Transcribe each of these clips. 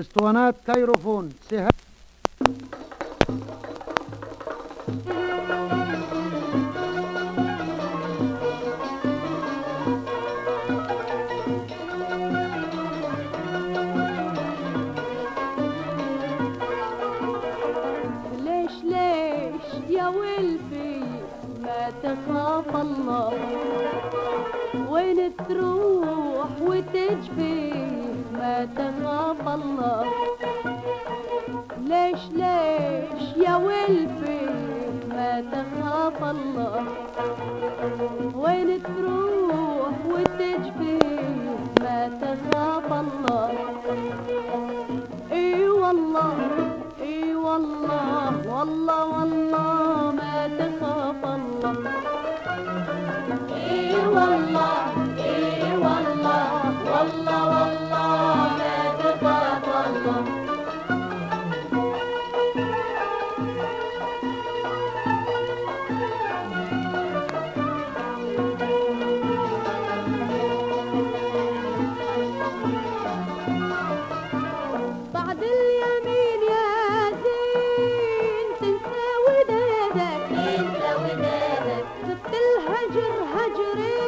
اسطوانات كايروفون. سهام ليش ليش يا ولفي ما تخاف الله؟ وين تروح وتجفي؟ ما تخاف الله. ليش ليش يا ولفي ما تخاف الله؟ وين تروح وتجفي ما تخاف الله؟ إي والله إي والله والله والله. Thank you.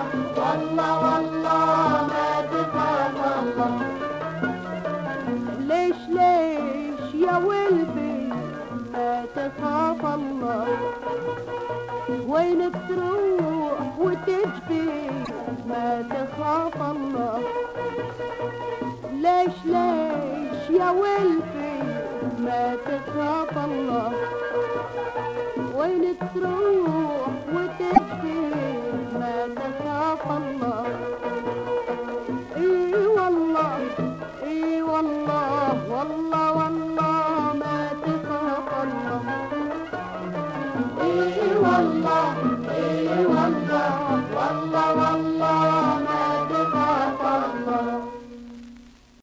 تخاف الله. وين تروح وتجفي؟ ما تخاف الله. ليش ليش يا ولفي ما تخاف الله. وين تروح وتجفي؟ ما تخاف الله. اي